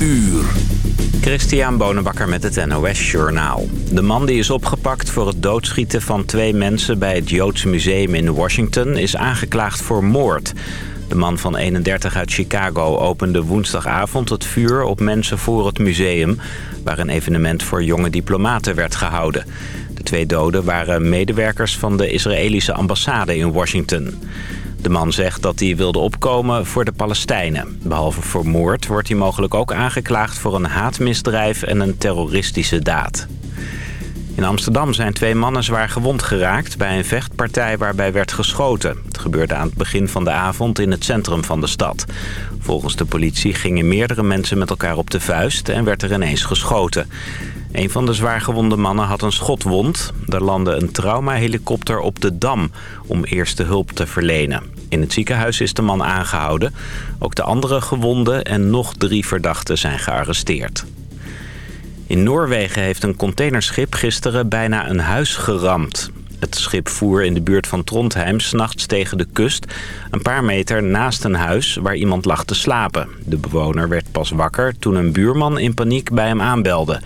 uur. Christian Bonenbakker met het NOS Journaal. De man die is opgepakt voor het doodschieten van twee mensen... bij het Joodse Museum in Washington is aangeklaagd voor moord. De man van 31 uit Chicago opende woensdagavond het vuur op mensen voor het museum... waar een evenement voor jonge diplomaten werd gehouden. De twee doden waren medewerkers van de Israëlische ambassade in Washington. De man zegt dat hij wilde opkomen voor de Palestijnen. Behalve voor moord wordt hij mogelijk ook aangeklaagd voor een haatmisdrijf en een terroristische daad. In Amsterdam zijn twee mannen zwaar gewond geraakt bij een vechtpartij waarbij werd geschoten. Het gebeurde aan het begin van de avond in het centrum van de stad. Volgens de politie gingen meerdere mensen met elkaar op de vuist en werd er ineens geschoten. Een van de zwaargewonde mannen had een schotwond. Er landde een traumahelikopter op de Dam om eerste hulp te verlenen. In het ziekenhuis is de man aangehouden. Ook de andere gewonden en nog drie verdachten zijn gearresteerd. In Noorwegen heeft een containerschip gisteren bijna een huis geramd. Het schip voer in de buurt van Trondheim s'nachts tegen de kust... een paar meter naast een huis waar iemand lag te slapen. De bewoner werd pas wakker toen een buurman in paniek bij hem aanbelde.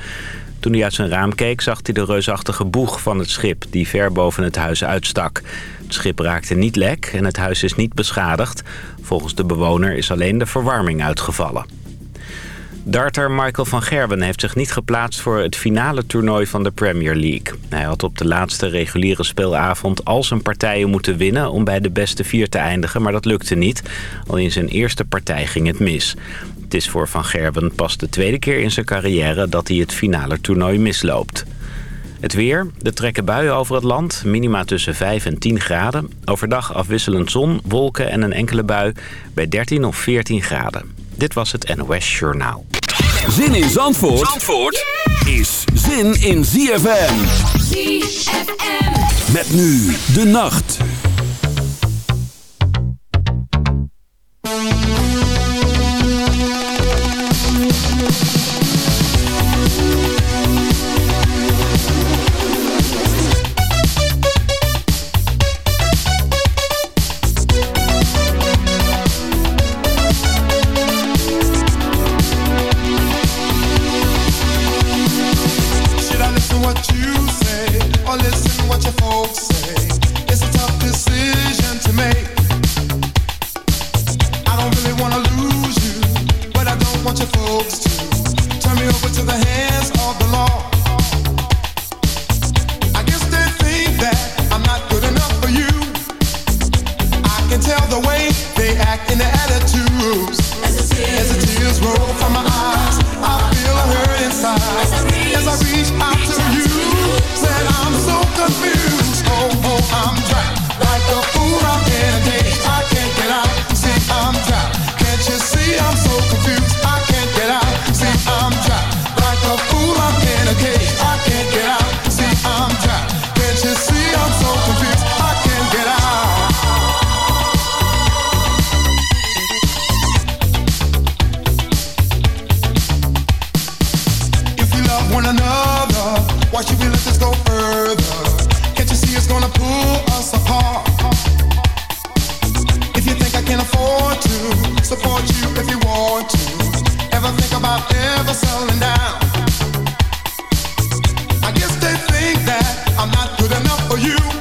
Toen hij uit zijn raam keek zag hij de reusachtige boeg van het schip... die ver boven het huis uitstak. Het schip raakte niet lek en het huis is niet beschadigd. Volgens de bewoner is alleen de verwarming uitgevallen. Darter Michael van Gerwen heeft zich niet geplaatst voor het finale toernooi van de Premier League. Hij had op de laatste reguliere speelavond al zijn partijen moeten winnen om bij de beste vier te eindigen, maar dat lukte niet. Al in zijn eerste partij ging het mis. Het is voor Van Gerwen pas de tweede keer in zijn carrière dat hij het finale toernooi misloopt. Het weer. Er trekken buien over het land. Minima tussen 5 en 10 graden. Overdag afwisselend zon, wolken en een enkele bui bij 13 of 14 graden. Dit was het NOS Journaal. Zin in Zandvoort, Zandvoort is zin in ZFM. ZFM. Met nu de nacht. you.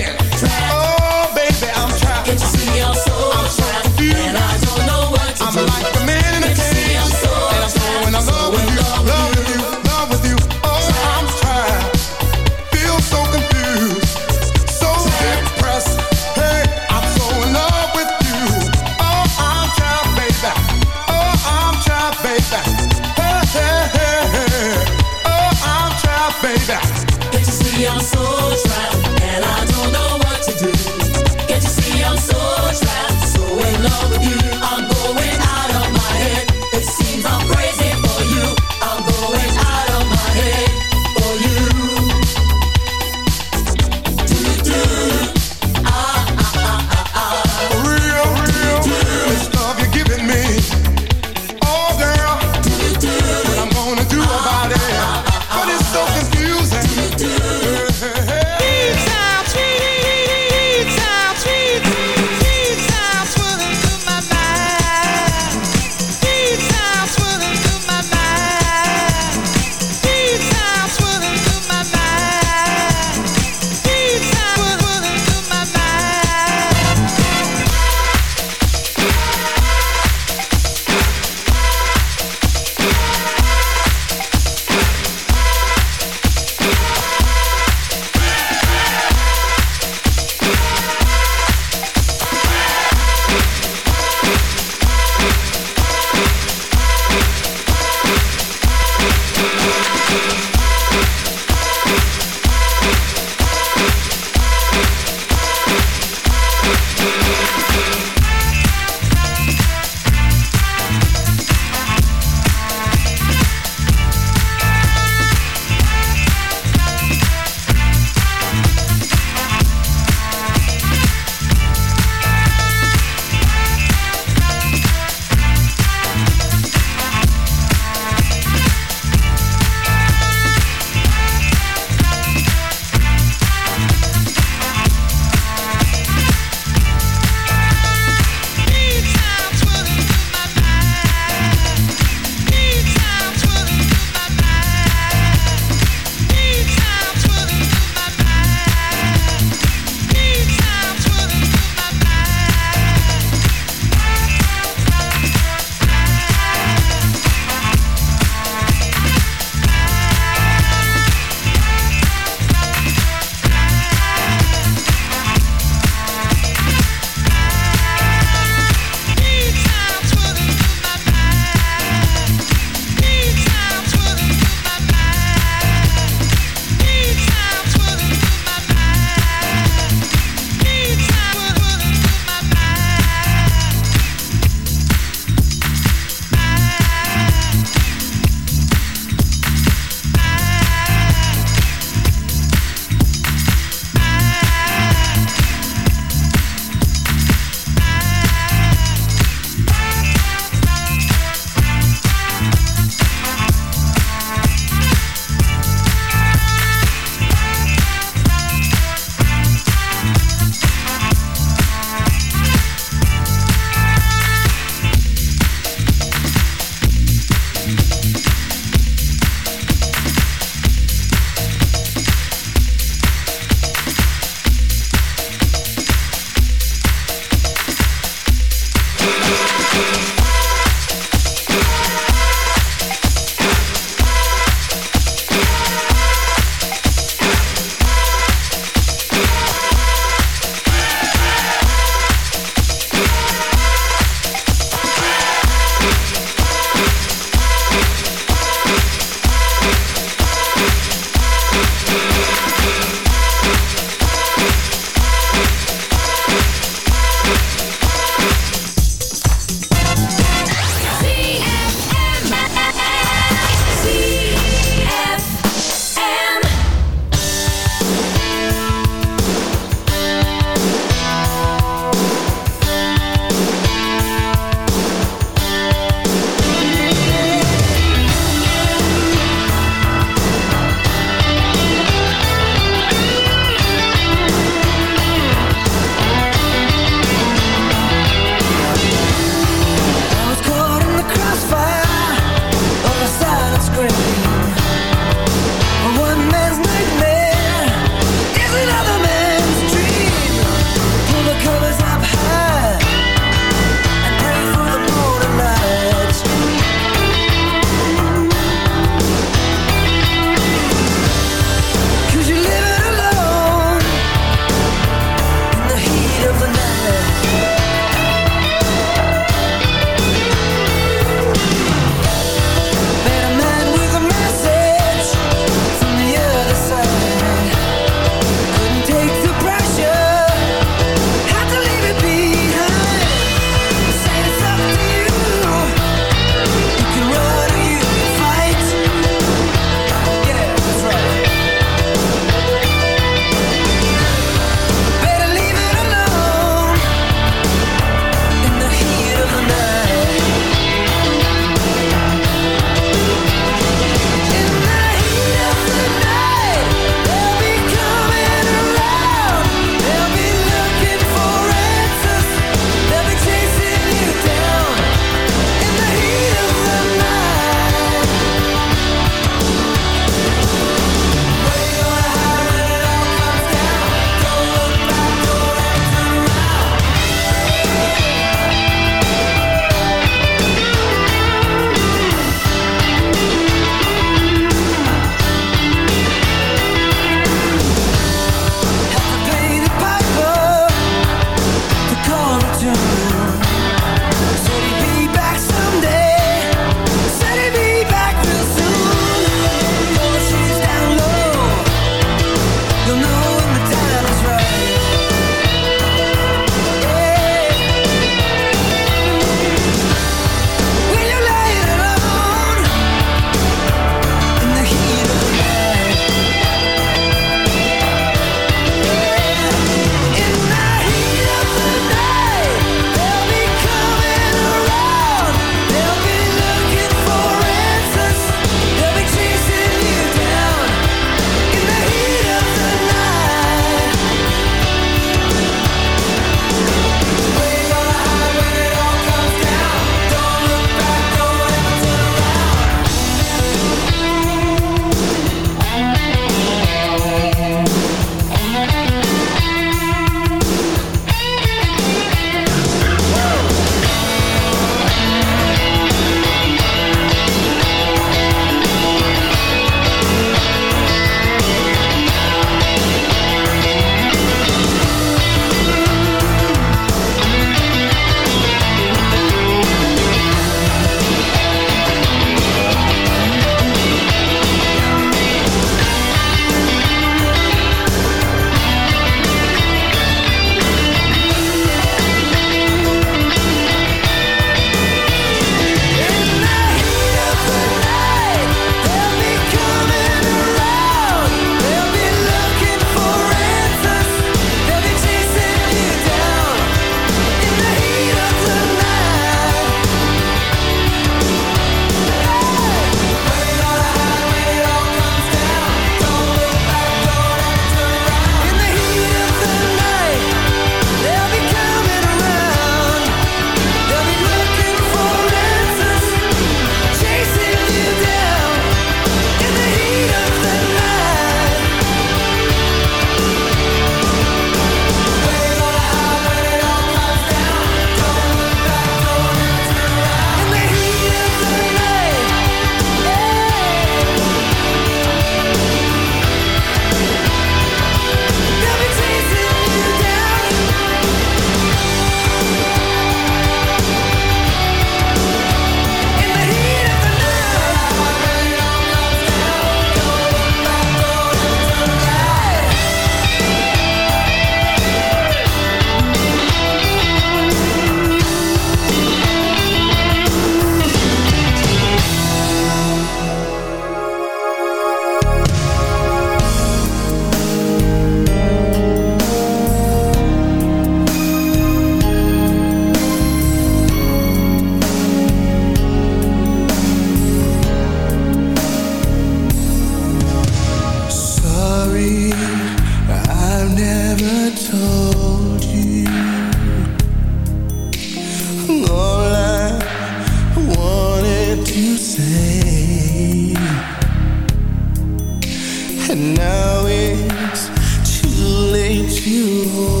You.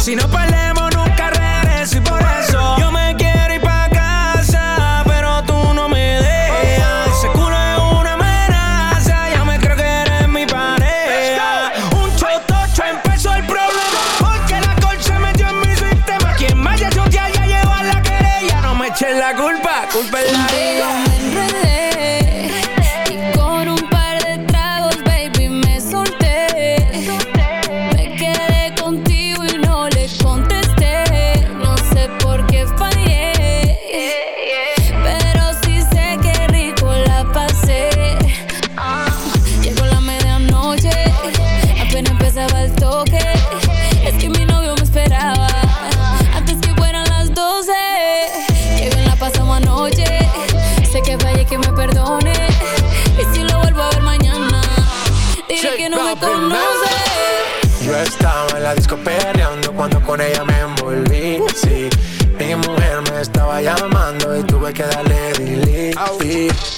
Si no peleamos con ella me envolví, sí. Mi mujer me estaba llamando y tuve que darle delete.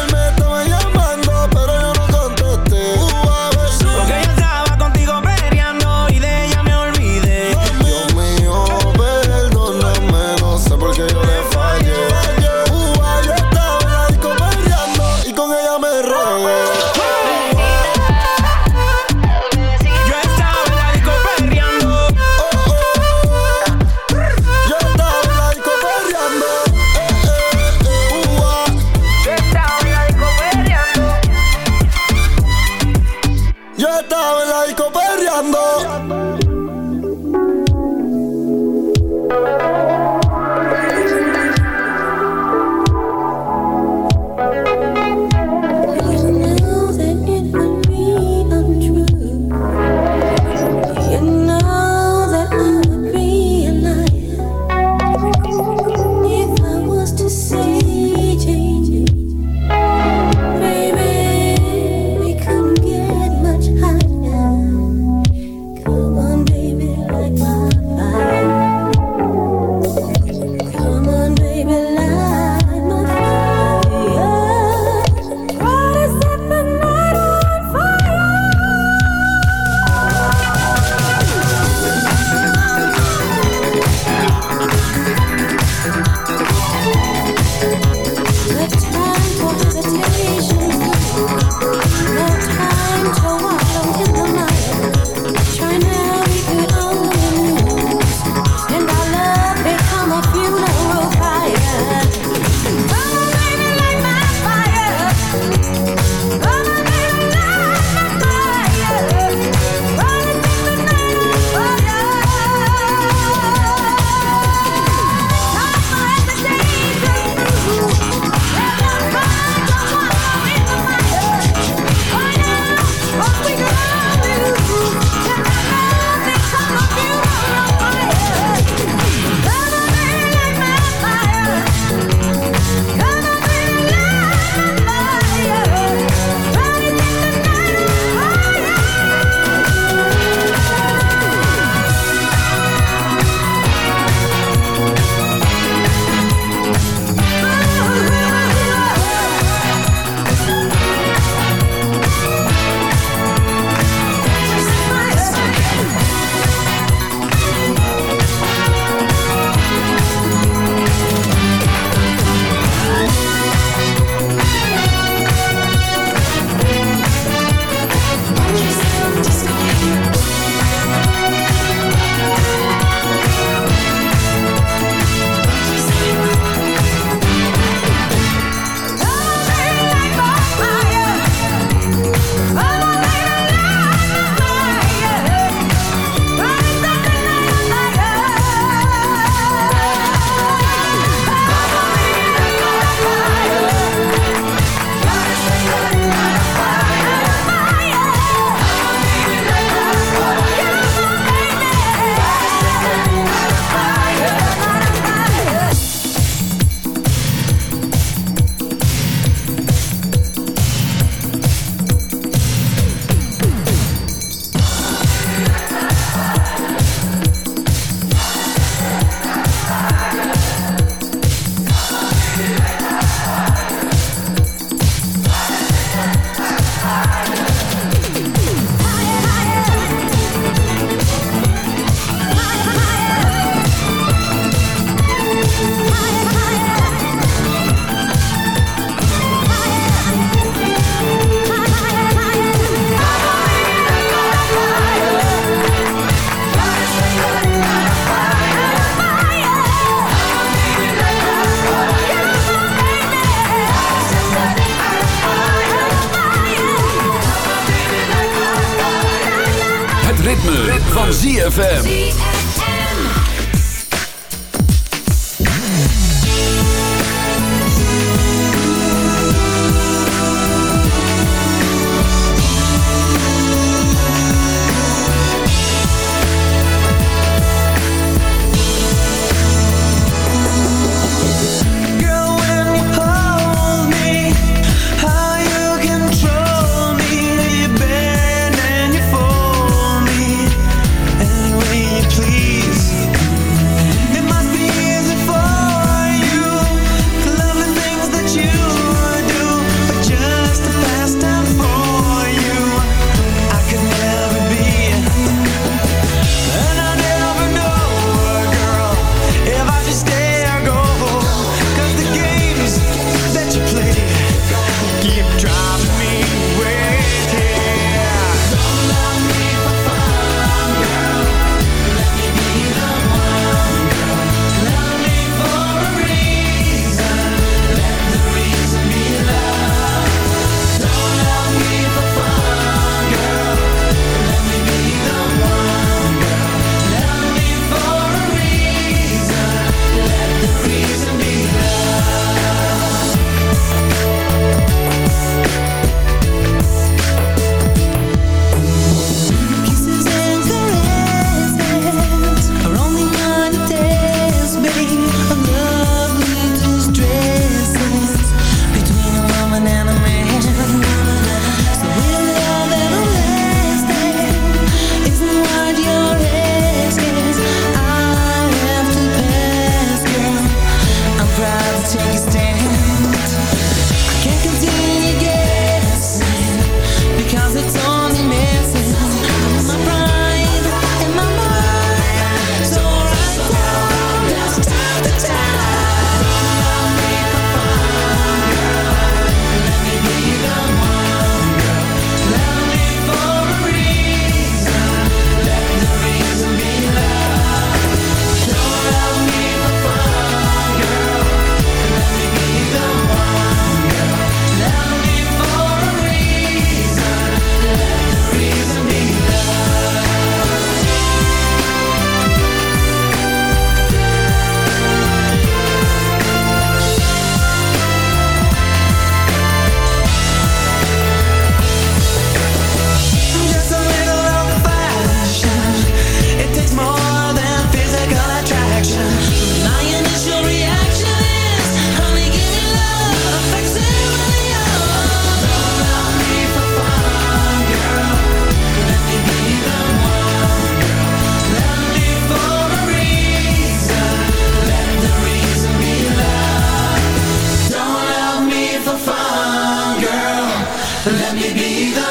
be the